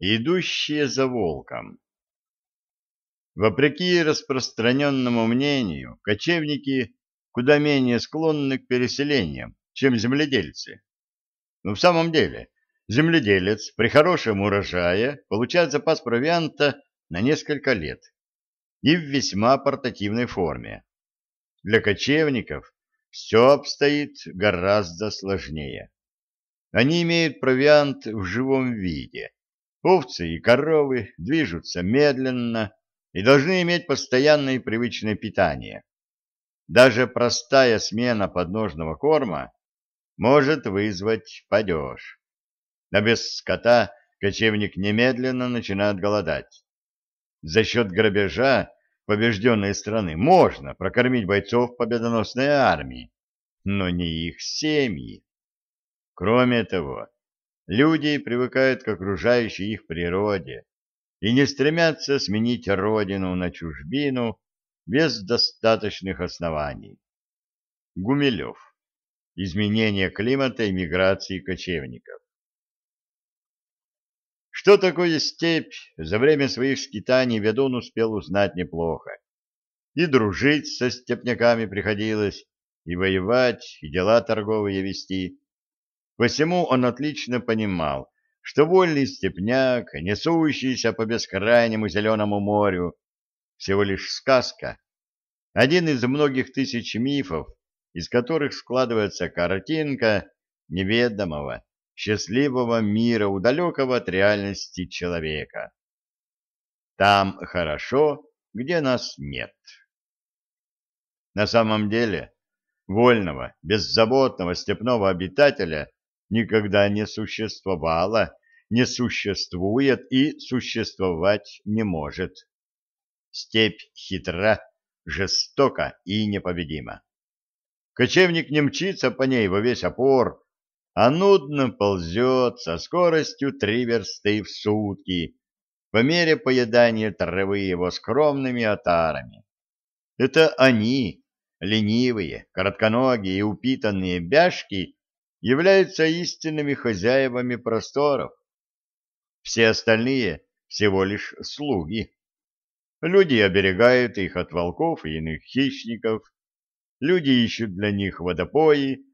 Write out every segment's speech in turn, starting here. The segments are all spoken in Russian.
Идущие за волком. Вопреки распространенному мнению, кочевники куда менее склонны к переселениям, чем земледельцы. Но в самом деле, земледелец при хорошем урожае получает запас провианта на несколько лет и в весьма портативной форме. Для кочевников все обстоит гораздо сложнее. Они имеют провиант в живом виде. Овцы и коровы движутся медленно и должны иметь постоянное и привычное питание. Даже простая смена подножного корма может вызвать падеж. А без скота кочевник немедленно начинает голодать. За счет грабежа побежденной страны можно прокормить бойцов победоносной армии, но не их семьи. Кроме того, люди привыкают к окружающей их природе и не стремятся сменить родину на чужбину без достаточных оснований. Гумилев. Изменение климата и миграции кочевников. Что такое степь, за время своих скитаний ведун успел узнать неплохо. И дружить со степняками приходилось, и воевать, и дела торговые вести. Посему он отлично понимал, что вольный степняк, несущийся по бескрайнему зеленому морю, всего лишь сказка, один из многих тысяч мифов, из которых складывается картинка неведомого, счастливого мира у далекого от реальности человека. Там хорошо, где нас нет. На самом деле, вольного, беззаботного степного обитателя никогда не существовало, не существует и существовать не может. Степь хитра, жестока и непобедима. Кочевник не мчится по ней во весь опор, а нудно ползет со скоростью три версты в сутки, по мере поедания травы его скромными отарами. Это они, ленивые, коротконогие и упитанные бяшки, являются истинными хозяевами просторов. Все остальные всего лишь слуги. Люди оберегают их от волков и иных хищников, люди ищут для них водопои,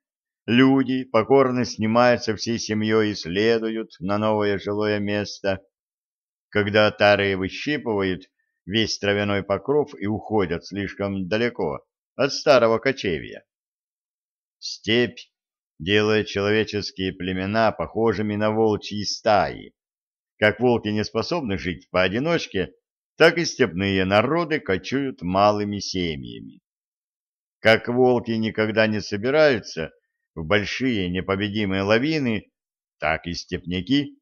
люди покорно снимаются всей семьей и следуют на новое жилое место. Когда отары выщипывают весь травяной покров и уходят слишком далеко от старого кочевья. Степь делает человеческие племена похожими на волчьи стаи. Как волки не способны жить поодиночке, так и степные народы кочуют малыми семьями. Как волки никогда не собираются в большие непобедимые лавины, так и степняки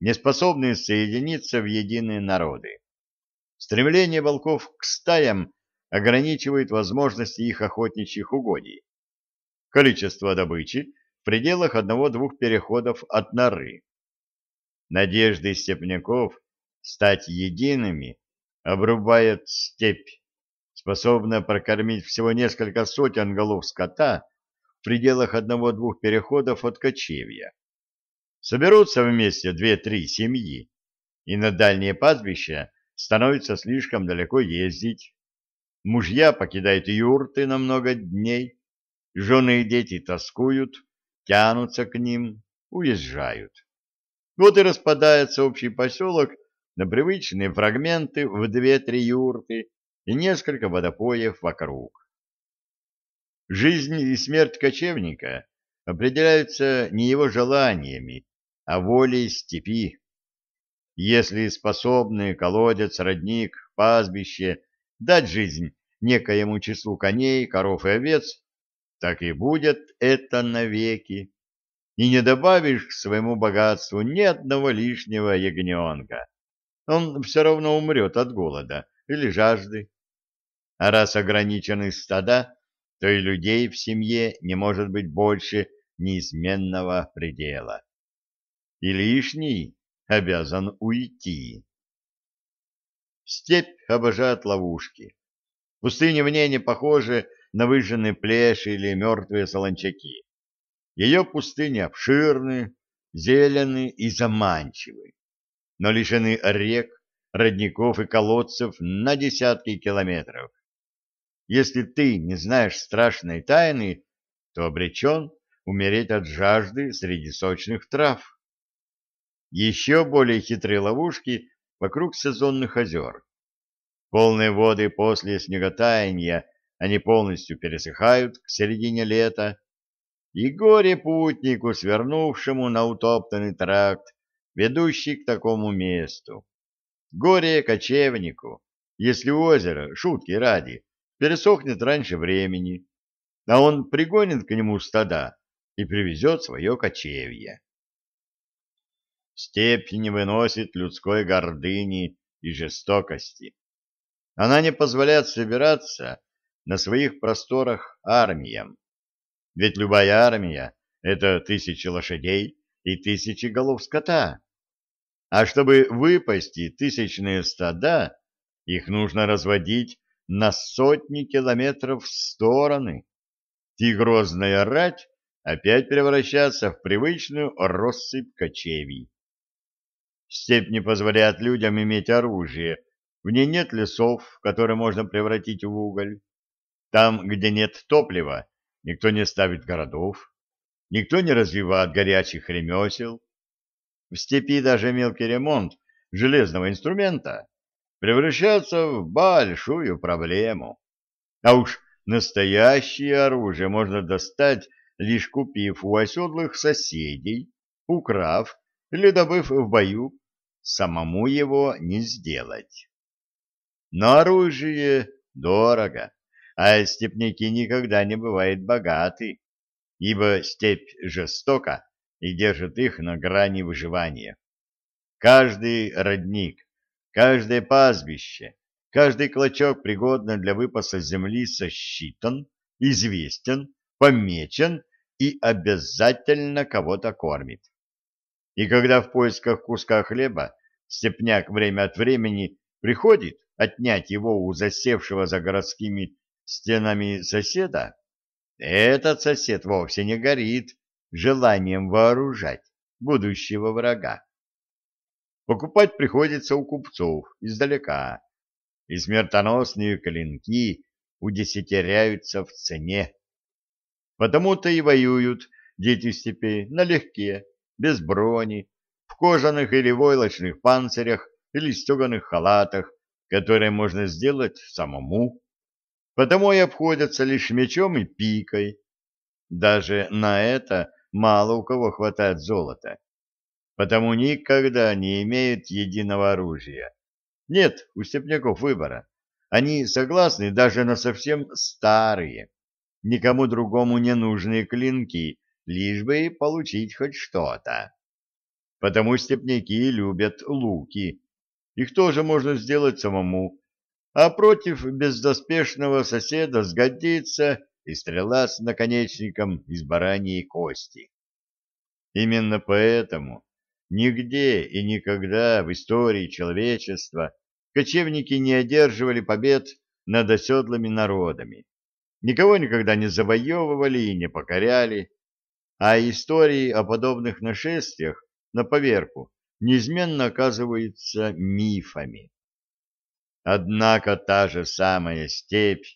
не способны соединиться в единые народы. Стремление волков к стаям ограничивает возможности их охотничьих угодий. Количество добычи в пределах одного-двух переходов от норы. Надежды степняков стать едиными обрубает степь, способная прокормить всего несколько сотен голов скота в пределах одного-двух переходов от кочевья. Соберутся вместе две-три семьи, и на дальние пастбища становится слишком далеко ездить. Мужья покидают юрты на много дней, жены и дети тоскуют, тянутся к ним, уезжают. Вот и распадается общий поселок на привычные фрагменты в две-три юрты и несколько водопоев вокруг. Жизнь и смерть кочевника определяются не его желаниями, а волей степи. Если способный колодец, родник, пастбище дать жизнь некоему числу коней, коров и овец, так и будет это навеки, и не добавишь к своему богатству ни одного лишнего ягненка он все равно умрет от голода или жажды. А раз ограничены стада, то и людей в семье не может быть больше неизменного предела. И лишний обязан уйти. Степь обожает ловушки. Пустыни в ней не похожи на выжженные плеши или мертвые солончаки. Ее пустыни обширны, зелены и заманчивы. но лишены рек, родников и колодцев на десятки километров. Если ты не знаешь страшной тайны, то обречен умереть от жажды среди сочных трав. Еще более хитрые ловушки вокруг сезонных озер. Полные воды после снеготаяния они полностью пересыхают к середине лета, и горе путнику, свернувшему на утоптанный тракт, ведущий к такому месту. Горе кочевнику, если озеро, шутки ради, пересохнет раньше времени, а он пригонит к нему стада и привезет свое кочевье. Степь не выносит людской гордыни и жестокости. Она не позволяет собираться на своих просторах армиям. Ведь любая армия — это тысячи лошадей и тысячи голов скота. А чтобы выпасти тысячные стада, их нужно разводить на сотни километров в стороны. И грозная рать опять превращаться в привычную россыпь кочевий. Степь не позволяет людям иметь оружие, в ней нет лесов, которые можно превратить в уголь. Там, где нет топлива, никто не ставит городов, никто не развивает горячих ремесел. В степи даже мелкий ремонт железного инструмента превращается в большую проблему. А уж настоящее оружие можно достать, лишь купив у оседлых соседей, украв или добыв в бою, самому его не сделать. Но оружие дорого, а степняки никогда не бывают богаты, ибо степь жестока и держит их на грани выживания. Каждый родник, каждое пастбище, каждый клочок пригодный для выпаса земли сосчитан, известен, помечен и обязательно кого-то кормит. И когда в поисках куска хлеба степняк время от времени приходит отнять его у засевшего за городскими стенами соседа, этот сосед вовсе не горит желанием вооружать будущего врага. Покупать приходится у купцов издалека, и смертоносные клинки удесятеряются в цене. Потому-то и воюют дети степей налегке, без брони, в кожаных или войлочных панцирях или стеганых халатах, которые можно сделать самому. Потому и обходятся лишь мечом и пикой. Даже на это мало у кого хватает золота. Потому никогда не имеют единого оружия. Нет у степняков выбора. Они согласны даже на совсем старые, никому другому не нужные клинки, лишь бы получить хоть что-то. Потому степняки любят луки, их тоже можно сделать самому, а против бездоспешного соседа сгодится и стрела с наконечником из бараньей кости. Именно поэтому нигде и никогда в истории человечества кочевники не одерживали побед над оседлыми народами, никого никогда не завоевывали и не покоряли, а истории о подобных нашествиях на поверку неизменно оказываются мифами. Однако та же самая степь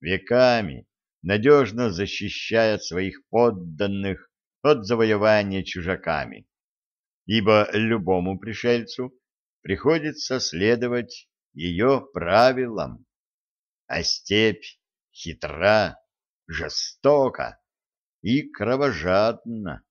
веками надежно защищает своих подданных от завоевания чужаками, ибо любому пришельцу приходится следовать ее правилам, а степь хитра, жестока и кровожадна.